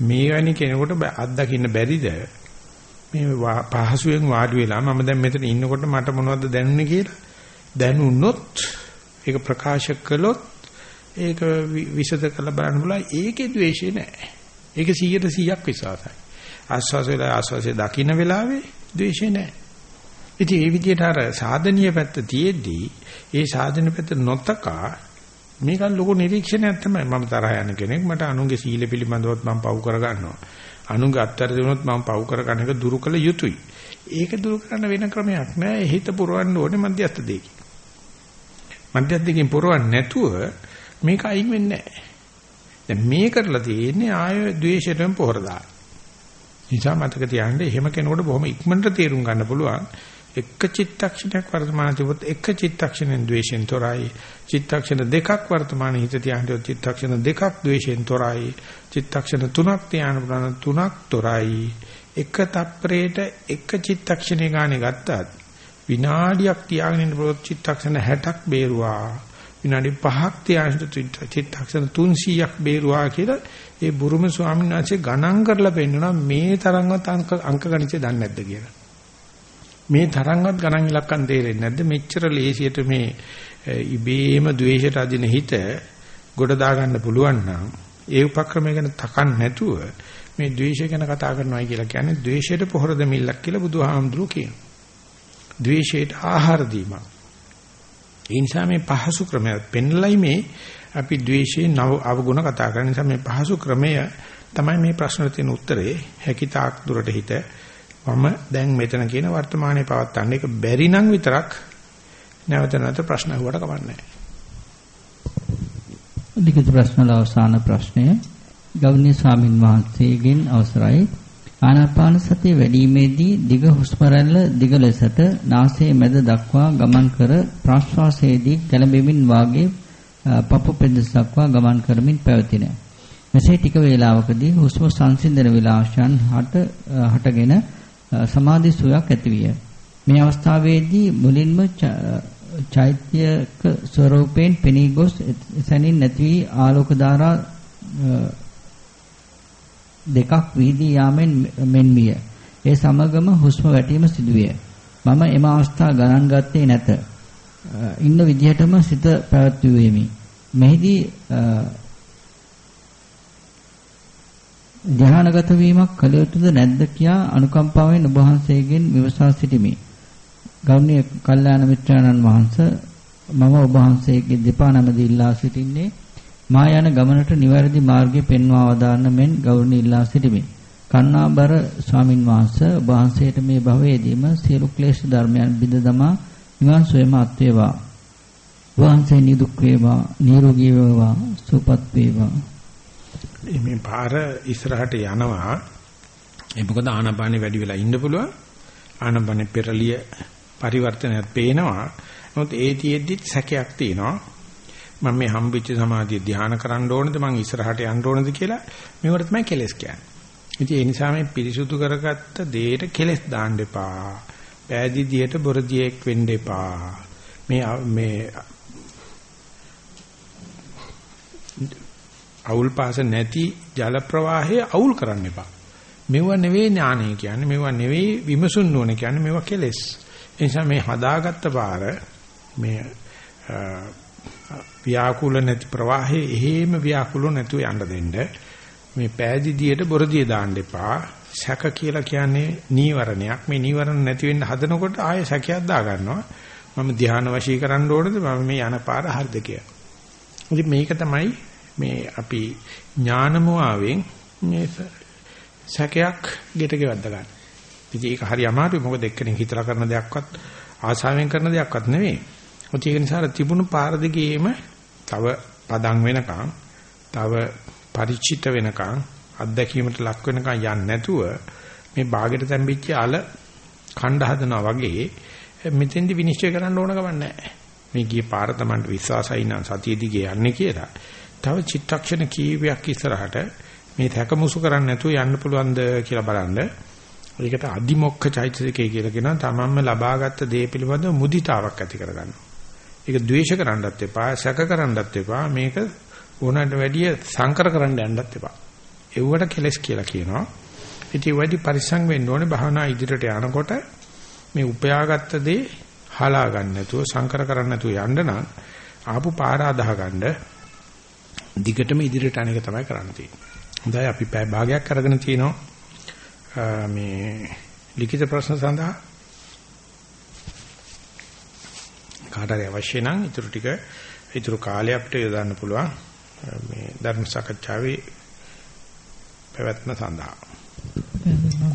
මේ වැනි කෙනෙකුට අත්දකින්න බැරිද? මේ පහසුවෙන් වාඩි වෙලා මම දැන් මෙතන ඉන්නකොට මට මොනවද දැනුනේ කියලා දැනුනොත් ඒක ප්‍රකාශ කළොත් ඒක විසද කරලා බලන්න බුණා ඒකේ ද්වේෂය නැහැ. ඒක 100ට 100ක් විශ්වාසයි. ආස්වාස වෙලා ආස්වාසේ දකින්න වෙලාවේ ද්වේෂය නැහැ. ඉතින් මේ විදිහට අර සාධනීය පැත්ත තියේදී ඒ සාධන පැත්ත නොතකා මේක ලොකු නිරීක්ෂණයක් තමයි මම තරහ යන කෙනෙක් මට අනුන්ගේ සීල පිළිබඳවත් මම පව් කර ගන්නවා. අනුන්ගේ අත්තර දෙනොත් මම පව් කර ගන්න එක දුරු කළ යුතුයි. ඒක දුරු කරන්න වෙන ක්‍රමයක් නෑ. හිත පුරවන්න ඕනේ මධ්‍යස්ථ දෙයකින්. මධ්‍යස්ථ දෙකෙන් පුරවන්නේ නැතුව මේක අයින් වෙන්නේ නෑ. දැන් මේ කරලා තියෙන්නේ ආය ද්වේෂයෙන් පොහොර දාන. නිසා මතක තියාගන්න එහෙම කෙනෙකුට බොහොම ඉක්මනට තේරුම් ගන්න පුළුවන්. එක චිත්තක්ෂණයක් වර්තමාන තිබුත් එක චිත්තක්ෂණෙන් ද්වේෂයෙන් තොරයි. චිත්තක්ෂණ දෙකක් වර්තමාන හිත තියාගෙන චිත්තක්ෂණ දෙකක් ද්වේෂයෙන් තොරයි. චිත්තක්ෂණ තුනක් තියාන පුරාණ තුනක් තොරයි. එක තප්පරේට එක චිත්තක්ෂණේ ගානේ ගත්තත් විනාඩියක් තියාගෙන ඉන්න පුළුවන් චිත්තක්ෂණ 60ක් බේරුවා. විනාඩි 5ක් තියාගෙන චිත්තක්ෂණ 300ක් බේරුවා කියලා ඒ බුරුම ස්වාමීන් වහන්සේ ගණන් කරලා පෙන්වනවා මේ තරම්වත් අංක ගණිතය දන්නේ නැද්ද කියලා. මේ තරම්වත් ගණන් ඉලක්කම් තේරෙන්නේ නැද්ද? මෙච්චර ලේසියට මේ ඉබේම द्वේෂයට අදින හිත ගොඩ දා ගන්න පුළුවන් නම් ඒ උපක්‍රමය ගැන තකන් නැතුව මේ द्वේෂය ගැන කතා කරනවායි කියලා කියන්නේ द्वේෂයට පොහොර දෙමිල්ලක් කියලා බුදුහාමුදුරුවෝ කියනවා. ද්වේෂයට ආහාර දීම. ඒ නිසා මේ පහසු ක්‍රමයක් පෙන්ලයි මේ අපි ද්වේෂයේ නව අවගුණ කතා කරන නිසා මේ පහසු ක්‍රමය තමයි මේ ප්‍රශ්නෙට තියෙන උත්තරේ හැකිතාක් දුරට හිත මම දැන් මෙතන කියන වර්තමානයේ පවත්තන්න ඒක බැරි නම් විතරක් නැවත නැවත ප්‍රශ්න අහුවට කමන්නේ නැහැ. ලිඛිත ප්‍රශ්න වල අවසාන ප්‍රශ්නය ගෞරවනීය ස්වාමින් වහන්සේගෙන් අවසරයි ආනාපාන සතිය වැඩිීමේදී දිග හුස්ම රැල්ල දිග ලෙසට නාසයේ මැද දක්වා ගමන් කර ප්‍රාශ්වාසයේදී කැළඹෙමින් වාගේ පපු පෙදෙස දක්වා ගමන් කරමින් පැවතින. මෙසේ ටික වේලාවකදී හුස්ම සංසිඳන විලාසයන් හට හටගෙන සමාධි සුවයක් ඇතිවිය. මේ අවස්ථාවේදී මුලින්ම චෛත්‍යක ස්වરૂපයෙන් පෙනී ගොස් සැනින් නැති වී ආලෝක ධාරා දෙකක් විහිදී යාමෙන් මෙන්මිය. ඒ සමගම හුස්ම වැටීම සිදුවිය. මම එම අවස්ථා ගණන් ගත්තේ නැත. ඉන්න විදිහටම සිත පැවැත්වුවෙමි. මෙහිදී ධානාගත වීමක් කළ යුතුද නැද්ද කියා අනුකම්පාවෙන් ඔබ වහන්සේගෙන් විමසා සිටිමි. ගෞරවනීය කල්යාණ මිත්‍රාණන් වහන්සේ මම ඔබ වහන්සේගේ දෙපා නමද ඉල්ලා සිටින්නේ මා යන ගමනට නිවැරදි මාර්ගය පෙන්වා වදාන්න මෙන් ගෞරවණීය ඉල්ලා සිටිමි. කන්නාබර ස්වාමින් වහන්සේ ඔබ වහන්සේට මේ භවයේදීම සියලු ක්ලේශ ධර්මයන් බිඳ දමා නිවන් සොයම අත් වේවා. වහන්සේ නිදුක් වේවා, නිරෝගී වේවා, සුවපත් වේවා. මේ පාර ඉස්සරහට යනවා. ඒ මොකද ආනාපානෙ වැඩි වෙලා ඉන්න පුළුවන්. ආනාපානෙ පෙරලිය පරිවර්තනයක් පේනවා. නමුත් ඒ තියෙද්දි සැකයක් තියෙනවා. මම මේ හම්බෙච්ච සමාධිය ධ්‍යාන කරන්න ඕනද මං ඉස්සරහට යන්න ඕනද කියලා මේකට තමයි කෙලස් කියන්නේ. ඉතින් ඒ නිසා මේ පිරිසුදු කරගත්ත දෙයට කෙලස් දාන්න එපා. පෑදීදියට බොරදියෙක් වෙන්න එපා. මේ මේ අවුල් පාස නැති ජල ප්‍රවාහය අවුල් කරන්න එපා. මෙව නෙවෙයි ඥානය කියන්නේ මෙව නෙවෙයි විමසුන් නොන කියන්නේ මෙව කෙලෙස්. ඒ නිසා මේ හදාගත්ත පාර මේ ව්‍යාකූල නැති ප්‍රවාහයේ එහෙම ව්‍යාකූල නැතුව යන්න දෙන්න. මේ පෑදිදියට බොරදිය දාන්න එපා. සැක කියලා කියන්නේ නීවරණයක්. මේ නීවරණ නැති වෙන්න හදනකොට ආයෙ සැකයක් දා ගන්නවා. මම ධ්‍යාන වශී කරන්න ඕනද මම මේ යන පාර හරිද කියලා. ඉතින් මේක තමයි මේ අපි ඥානමුවාවෙන් මේ සැකයක් ගෙට ගෙවද්ද ගන්න. ඉතින් ඒක හරි අමාරුයි මොකද එක්කෙනෙක් හිතලා කරන දෙයක්වත් ආසාවෙන් කරන දෙයක්වත් නෙවෙයි. මොකද ඒක නිසා තිබුණු පාර දිගේම තව පදම් වෙනකන් තව ಪರಿචිත වෙනකන් අත්දැකීමට ලක් වෙනකන් යන්නේ නැතුව මේ ਬਾගෙට තැම්පිච්ච අල කණ්ඩ හදනවා වගේ මෙතෙන්දි විනිශ්චය කරන්න ඕන ගමන් නැහැ. මේ ගියේ පාර Tamanට විශ්වාසයි නම් සතියෙදි ගියේ යන්නේ කියලා. තව චිත්තක්ෂණ කීපයක් ඉස්සරහට මේ තැකමුසු කරන්නේ නැතුව යන්න පුළුවන්ද කියලා බලන්න. ඒකට අදිමොක්ඛ චෛතසිකය කියලා කියනවා. තමන්ම ලබාගත් දේ පිළිබඳව මුදිතාවක් ඇති කරගන්නවා. ඒක ද්වේෂ කරන්නත් එපා, සැක කරන්නත් එපා. මේක ඕනකට වැඩිය සංකර කරන්න යන්නත් එපා. ඒවට කෙලස් කියලා කියනවා. ඉතින් වැඩි පරිස්සම් වෙන්න ඕනේ භාවනා ඉදිරියට යනකොට මේ උපයාගත්ත දේ හලා ගන්න නැතුව සංකර කරන්න නැතුව යන්න නම් ආපු පාර අදාහ ගන්න දිගටම ඉදිරියට අනේක තමයි කරන්න තියෙන්නේ. හොඳයි අපි පැය භාගයක් අරගෙන තිනවා මේ ලිඛිත ප්‍රශ්න සඳහා කාටරි අවශ්‍ය නම් ඊටු ටික ඊටු කාලය අපිට යොදන්න පුළුවන් මේ ධර්ම සාකච්ඡාවේ පැවැත්ම සඳහා.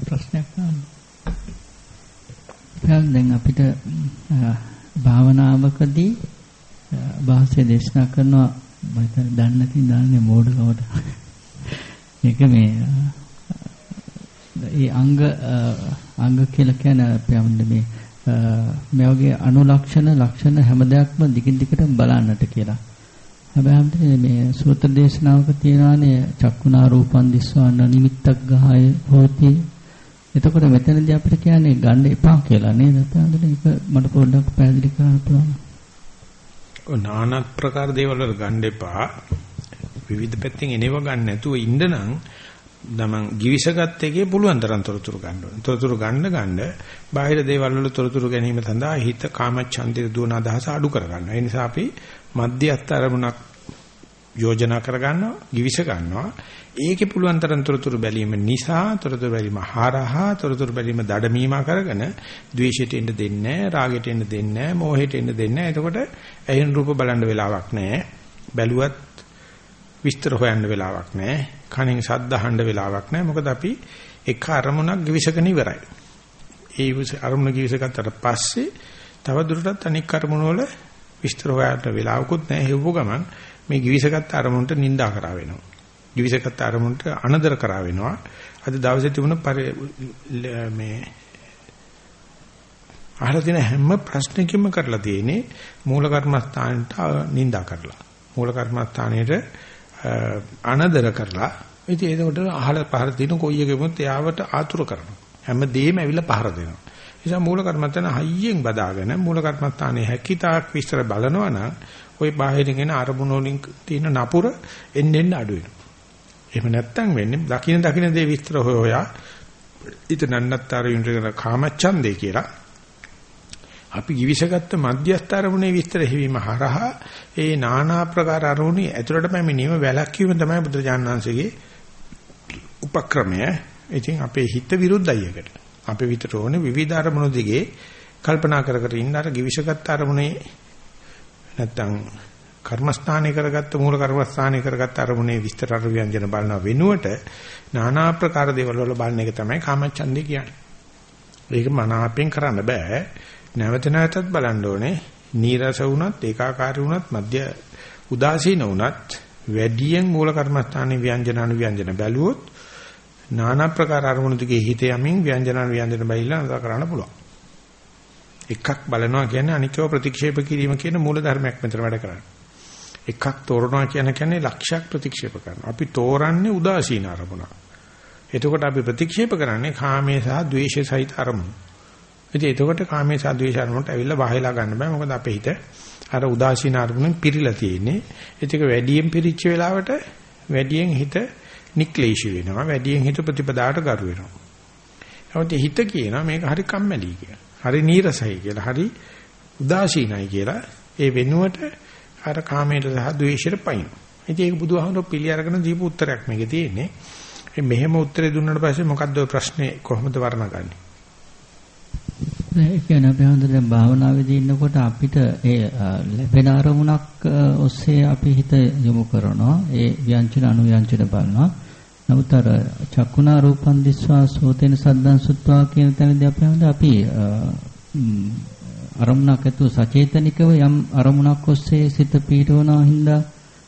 ප්‍රශ්නයක් දැන් අපිට භාවනාවකදී භාෂය දේශනා කරනවා මම හිතන්නේ දන්නේ නැති දාන්නේ මෝඩකමට. මේක මේ ඒ අංග අංග කියලා කියන අපියම්ද මේ මේ වගේ අනුලක්ෂණ ලක්ෂණ හැම දෙයක්ම දිගින් දිගට බලන්නට කියලා. හැබැයි මේ සූත්‍ර දේශනාවක තියෙනවානේ චක්කුණා රූපන් දිස්වාන නිමිත්තක් ගහය හෝති. එතකොට මෙතනදී අපිට කියන්නේ ගන්න එපා කියලා නේද? එතනදී ඒක මට පොඩ්ඩක් පැහැදිලි කරන්න පුළුවන්. නානත් ප්‍රකාර දේවල් වල ගන්න එපා. විවිධ පැත්තෙන් එනව ගන්න නැතුව ඉන්න නම් තමන් givisගත් එකේ පුළුවන් තරම් තොරතුරු ගන්න ඕනේ. තොරතුරු ගන්න ගන්න බාහිර දේවල් වල තොරතුරු ගැනීම සඳහා හිත කාමච්ඡන්දේ දුවන අදහස අඩු කරගන්නවා. ඒ නිසා අපි මධ්‍යස්ථ අරමුණක් යෝජනා කරගන්නවා, givis ගන්නවා. ඒකේ පුළුවන් තරම් තොරතුරු බැලීම නිසා තොරතුරු බැලීම හරහා තොරතුරු බැලීම දඩමීමා කරගෙන ද්වේෂයට එන්න දෙන්නේ නැහැ, රාගයට එන්න දෙන්නේ නැහැ, මෝහයට එන්න දෙන්නේ නැහැ. එතකොට ඇහෙන රූප බලන්න වෙලාවක් නැහැ. බැලුවත් විස්තර හොයන්න වෙලාවක් නැහැ. කණෙන් ශබ්ද අහන්න වෙලාවක් නැහැ. මොකද අපි එක අරමුණක් givisකන ඉවරයි. ඒ අරමුණ givisගත්තට පස්සේ තව දුරටත් අනික් අරමුණ වල විස්තර හොයන්න වෙලාවකුත් නැහැ. හෙව්ව ගමන් මේ givisගත් අරමුණට නිඳා කරා වෙනවා. givisගත් අරමුණට අනදර කරා වෙනවා. අද දවසේ තිබුණ මේ අහලා තියෙන හැම ප්‍රශ්නකින්ම කරලා තියෙන්නේ මූල කර්මස්ථානට නිඳා කරලා. මූල කර්මස්ථානයේට අනදර කරලා ඉතින් ඒකට අහල පහර දින කොයි එකෙමුත් එයාවට ආතුර කරනවා. හැමදේම ඇවිල්ලා පහර දෙනවා. නිසා මූල කර්මත්තන හයියෙන් බදාගෙන මූල කර්මත්තානේ හැකිතාක් විස්තර බලනවා නම් ওই බාහිරින් එන අරමුණු වලින් තියෙන නපුර එන්න එන්න අඩු වෙනවා. එහෙම නැත්තම් වෙන්නේ දකින දකින දේ විස්තර හොය හොයා ඊට නන්නත්තර යුනිට් කාමච්ඡන්දේ කියලා අපි givisගත්ත මධ්‍යස්ථ අරමුණේ විස්තර හිවීම හරහා ඒ নানা ආකාර අරමුණේ ඇතුළට පැමිණීම වැළැක්වීම තමයි බුදුරජාණන්සේගේ උපක්‍රමය. ඉතින් අපේ හිත විරුද්ධයි ඒකට. අපේ විතර ඕනේ විවිධ අරමුණු දිගේ කල්පනා කර කර ඉන්න අර givisගත්ත අරමුණේ නැත්තම් කර්මස්ථානයේ කරගත්ත මූල කර්මස්ථානයේ කරගත්ත අරමුණේ විස්තර අර ව්‍යංජන බලන වෙනුවට নানা ආකාර දේවල් වල බලන එක තමයි කාමච්ඡන්දේ කියන්නේ. ඒක මනාපෙන් කරන්න බෑ. නැවත නැවතත් බලන්න ඕනේ. නීරස වුණත්, ඒකාකාරී වුණත්, මධ්‍ය උදාසීන වුණත් වැඩියෙන් මූල කර්මස්ථානයේ ව්‍යංජන අනු ව්‍යංජන බැලුවොත් নানা ප්‍රකාර අරමුණු දිගේ හිත යමින් ව්‍යංජන අනු ව්‍යංජන බැලිලා නතර කරන්න පුළුවන්. එකක් බලනවා කියන්නේ අනිකව ප්‍රතික්ෂේප කිරීම කියන මූල ධර්මයක් මෙතන වැඩ කරන්නේ. එකක් තෝරනවා කියන කියන්නේ ලක්ෂයක් ප්‍රතික්ෂේප කරනවා. අපි තෝරන්නේ උදාසීන අරමුණ. එතකොට අපි ප්‍රතික්ෂේප කරන්නේ කාමයේ සහ ද්වේෂයේ සහිත අරමුණ. ඉතින් එතකොට කාමයේ සද්වේෂ අරමුණට ඇවිල්ලා වහයලා ගන්න බෑ. මොකද අපේ හිත අර උදාසීන අරමුණෙන් පිරීලා තියෙන්නේ. ඒක වැඩියෙන් පිරිච්ච වෙලාවට වැඩියෙන් හිත නික්ලේශී වෙනවා. වැඩියෙන් හිත ප්‍රතිපදාට ගරු වෙනවා. නමුත් හිත කියනවා මේක හරි කම්මැලි කියලා. හරි නීරසයි කියලා. හරි උදාසීනයි කියලා. ඒ වෙනුවට අර කාමයට සහ ද්වේෂයට පයින්. ඉතින් ඒක බුදුහාමුදුරුවෝ පිළි අරගෙන දීපු උත්තරයක් මේකේ තියෙන්නේ. මෙහෙම උත්තරේ දුන්නාට පස්සේ මොකද්ද ඔය ප්‍රශ්නේ කොහොමද වර්ණගන්නේ? ඒ කියන්නේ අපි හඳුන දැන් භාවනාවේදී ඉන්නකොට අපිට ඒ ලැබෙන අරමුණක් ඔස්සේ අපි හිත යොමු කරනවා. ඒ ව්‍යංජන අනුව්‍යංජන බලනවා. නමුත් අර චක්කුණා රූපන් දිස්වා සෝතේන සද්දන් සුත්වා කියන තැනදී අපි හඳ අපි අරමුණක් ඇතුව සචේතනිකව යම් අරමුණක් ඔස්සේ සිත පීඩවනවා හින්දා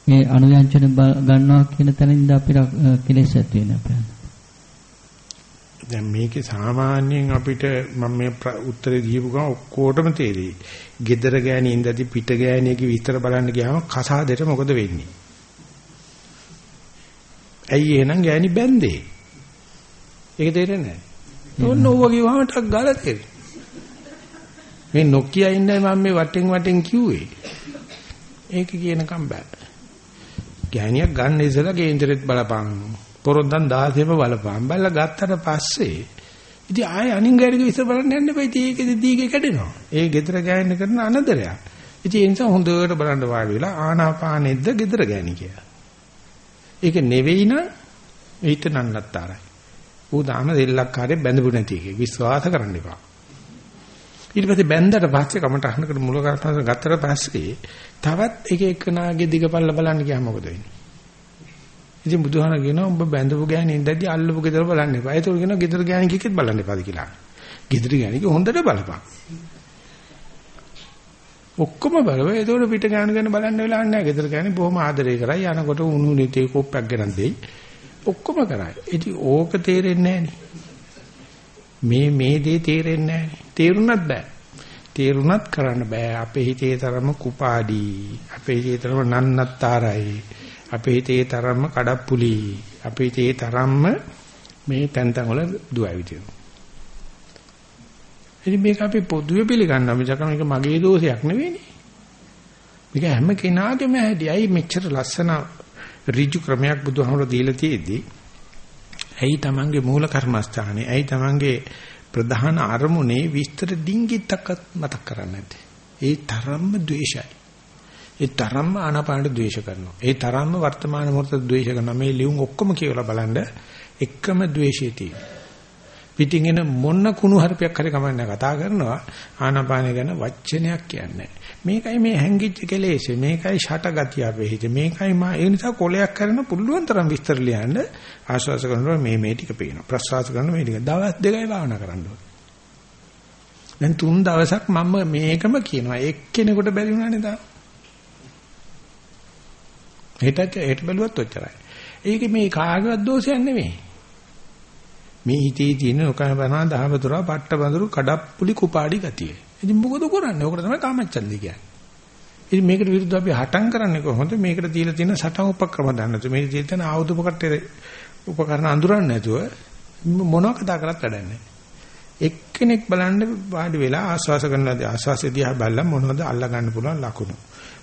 ඒ අනුයන්චන ගන්නවා කියන තැනින්ද අපිට කෙලෙස් ඇති වෙන අපේ. දැන් මේකේ සාමාන්‍යයෙන් අපිට මම මේ උත්තරේ දීපු ගමන් ඔක්කොටම තේරෙයි. gedara ගෑණි ඉඳදී පිට ගෑණියගේ විතර බලන්න ගියාම කසාදෙට මොකද වෙන්නේ? ඇයි එහෙනම් ගෑණි බැන්දේ? ඒක තේරෙන්නේ නැහැ. ඕන්න ඕව කිව්වම ටක් ගාලා තේරෙයි. මේ නොකිය ඉන්නයි මම මේ වටෙන් වටෙන් කිව්වේ. ඒක කියනකම් බෑ. ගෑණියක් ගන්න ඉස්සලා කේන්දරෙත් බලපං. පොරොන්දන් 16ම බලපං. බලලා ගත්තට පස්සේ ඉතින් ආයේ අනින් ගෑණික ඉස්සර බලන්න යන්න එපා. ඉතින් ඒකෙදි දීගේ කැඩෙනවා. ඒ gedara ගෑණි කරන අනදරයක්. ඉතින් ඒ නිසා හොඳට බලන්න වාඩි වෙලා ආනාපානෙද්ද gedara ගෑණි කියලා. ඒක නෙවෙයි නම් ඊට නන්නත්තරයි. ඌ දාම දෙල්ලක්කාරේ බැඳපු නැති එකේ විශ්වාස කරන්න එපා. ඊට පස්සේ බැන්දට පස්සේ කමට අහනකට මුල කරපස්ස ගත්තට පස්සේ තවත් එක එකනාගේ දිගපල්ල බලන්න ගියාම මොකද වෙන්නේ? ඉතින් බුදුහාම කියනවා ඔබ බැඳපු ගෑණි ඉඳදී අල්ලපු ගෙදර බලන්න එපා. ඒක කියනවා ගෙදර ගෑණි කිකෙත් බලන්න එපාද කියලා. ගෙදර ගෑණික හොඳට බලපන්. ඔක්කොම බලව ඒතකොට පිට ගෑණි ගැන බලන්න වෙලා නැහැ. ගෙදර ගෑණි බොහොම ආදරය කරයි. යනකොට උණු නිතේ කොප්පයක් ගෙනත් දෙයි. ඔක්කොම කරයි. ඉතින් ඕක තේරෙන්නේ මේ මේ දේ තේරෙන්නේ නැහැ. තේරුණත් බෑ. තේරුණත් කරන්න බෑ. අපේ හිතේ තරම කුපාඩි. අපේ හිතේ තරම නන්නත්තරයි. අපේ හිතේ තරම කඩප්පුලි. අපේ හිතේ තරම්ම මේ තැන් තැන් වල දුවවිදිනවා. ඉතින් මේක අපි පොදුවේ පිළිගන්නවා. මිසක මේක මගේ දෝෂයක් නෙවෙයිනේ. මේක හැම කෙනාගේම ඇහැටි. අයි මෙච්චර ලස්සන ඍජු ක්‍රමයක් බුදුහාමර දීලා තියෙද්දි ඇයි Tamange මූල කර්මස්ථානේ ඇයි Tamange ප්‍රධාන අරමුණේ විස්තර ඩිංගිත්තක්වත් මතක් කරන්නේ නැත්තේ. ඒ තරම්ම ද්වේෂයි. ඒ තරම්ම ආනාපානට ද්වේෂ කරනවා. ඒ තරම්ම වර්තමාන මොහොතේ ද්වේෂ කරනවා. මේ ලියුම් ඔක්කොම කියවලා බලන්න එකම ද්වේෂය තියෙනවා. පිටින් එන මොන කුණු හරපයක් හරි කමන්නේ කතා කරනවා ආනාපානය ගැන වචනයක් කියන්නේ. මේකයි මේ හැංගිච්ච කෙලෙසේ මේකයි ෂටගතිය අපේ හිතේ. මේකයි මා ඒ නිසා කොලයක් කරන පුළුවන් තරම් විස්තර ලියන්න ආශ්වාස කරනවා මේ මේ ටික පේනවා. ප්‍රශ්වාස කරනවා මේ ටික. දවස් දෙකයි භාවනා කරන්න ඕනේ. දැන් තුන් දවසක් මම මේකම කියනවා. එක්කෙනෙකුට බැරි වුණානේ තාම හෙට හෙට බැලුවත් ඔච්චරයි. ඒක මේ කාගේවත් දෝෂයක් නෙමෙයි. මේ හිතේ තියෙන ඔකම බනා දහවතුරා පට්ට බඳුරු කඩප්පුලි කුපාඩි ගතිය. ඉතින් මොකද කරන්නේ? ඕකට තමයි කාමච්ඡන්දේ කියන්නේ. ඉතින් මේකට විරුද්ධව අපි හටම් කරන්නේ කොහොමද? මේකට තියලා තියෙන සටන් උපක්‍රම දන්නේ නැතුව මේ තියලා තියෙන ආයුධ උපකටේ උපකරණ අඳුරන්නේ නැතුව මොනවා කතා කරත් වැඩක් නැහැ. එක්කෙනෙක් බලන්න වාඩි වෙලා ආස්වාස කරනවාදී ආස්වාසය දිහා බලලා මොනවද අල්ලා ගන්න පුළුවන් ලකුණු.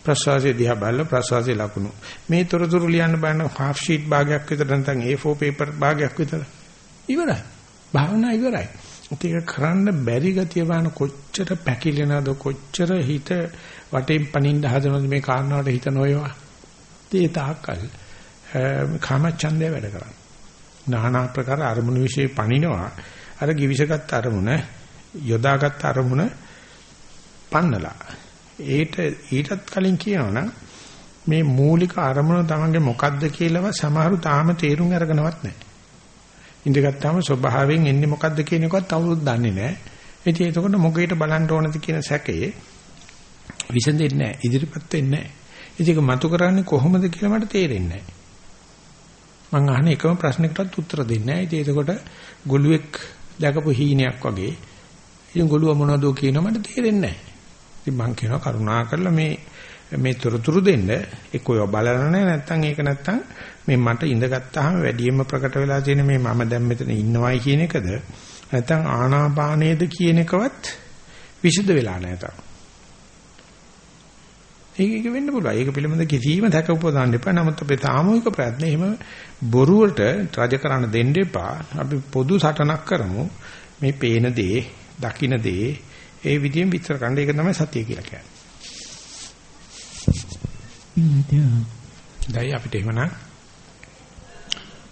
ප්‍රසවාසය දිහා බලලා ප්‍රසවාසයේ ලකුණු. මේ තොරතුරු ලියන්න බලන half sheet භාගයක් විතර නැත්නම් A4 paper භාගයක් විතර ඉවරයි. භාවනා ඉවරයි. ඒක කරන්න බැරි ගතිය බලන කොච්චර පැකිලෙනවද කොච්චර හිත වටෙන් පනින්න හදනවද මේ කාරණාවට හිත නොයවා. ඒ තාකල් කාමචන්දය වැඩ කරන්නේ. নানা ආකාර අරමුණු વિશે පනිනවා. අර givisගත් අරමුණ යොදාගත් අරමුණ පන්නලා. ඒට ඊටත් කලින් කියනවනම් මේ මූලික අරමුණ තමන්ගේ මොකද්ද කියලාව සමහරු තාම තේරුම් අරගෙනවත් නැහැ. ඉඳගත්තාම ස්වභාවයෙන් එන්නේ මොකද්ද කියන එකවත් අවුරුද්ද දන්නේ නැහැ. ඉතින් එතකොට මොකේට බලන්න ඕනද කියන සැකේ විසඳෙන්නේ නැහැ. ඉදිරිපත් වෙන්නේ නැහැ. ඉතින් ඒක මතු කරන්නේ කොහොමද කියලා මට තේරෙන්නේ නැහැ. මං අහන එකම ප්‍රශ්නයකටත් උත්තර දෙන්නේ නැහැ. ඉතින් එතකොට ගොළුෙක් දැකපු හීනයක් වගේ ඉතින් ගොළුව මොනවද කියනවා මට තේරෙන්නේ නැහැ. ඉතින් මං කියනවා කරුණා කරලා මේ මේ තොරතුරු දෙන්න එක්ක ඔය බලලා නැහැ නැත්නම් ඒක නැත්නම් මේ මට ඉඳගත්තාම වැඩියෙන්ම ප්‍රකට වෙලා තියෙන මේ මම දැන් මෙතන ඉන්නවයි කියන එකද නැත්නම් ආනාපානේද කියන එකවත් විසුද්ධ වෙලා නැහැ තාම. ඒක ඒක වෙන්න පුළුවන්. ඒක පිළිබඳ කිසිම දැක උපදාන්න එපා. නමුත් අපේ සාමූහික ප්‍රයත්න එහෙම බොරුවට රජකරණ දෙන්න එපා. අපි පොදු සටනක් කරමු. මේ පේන දේ, දකින දේ ඒ විදිහෙන් විතර කණ්ඩ ඒක තමයි සතිය කියලා කියන්නේ. දැයි අපිට එහෙමනම්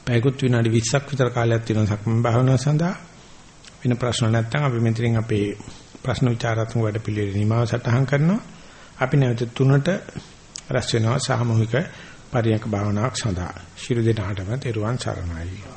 පැයකුත් විනාඩි 20ක් විතර කාලයක් තියෙනවා සක්මන් භාවනාව සඳහා. වෙන ප්‍රශ්න නැත්නම් අපි මෙතනින් අපේ ප්‍රශ්න විචාරාත්මක වැඩ පිළිවෙල නිමාව සටහන් කරනවා. අපි නැවත තුනට රැස් වෙනවා සාමූහික පරියන්ක භාවනාවක් සඳහා. ශිරු දෙනාටම තෙරුවන් සරණයි.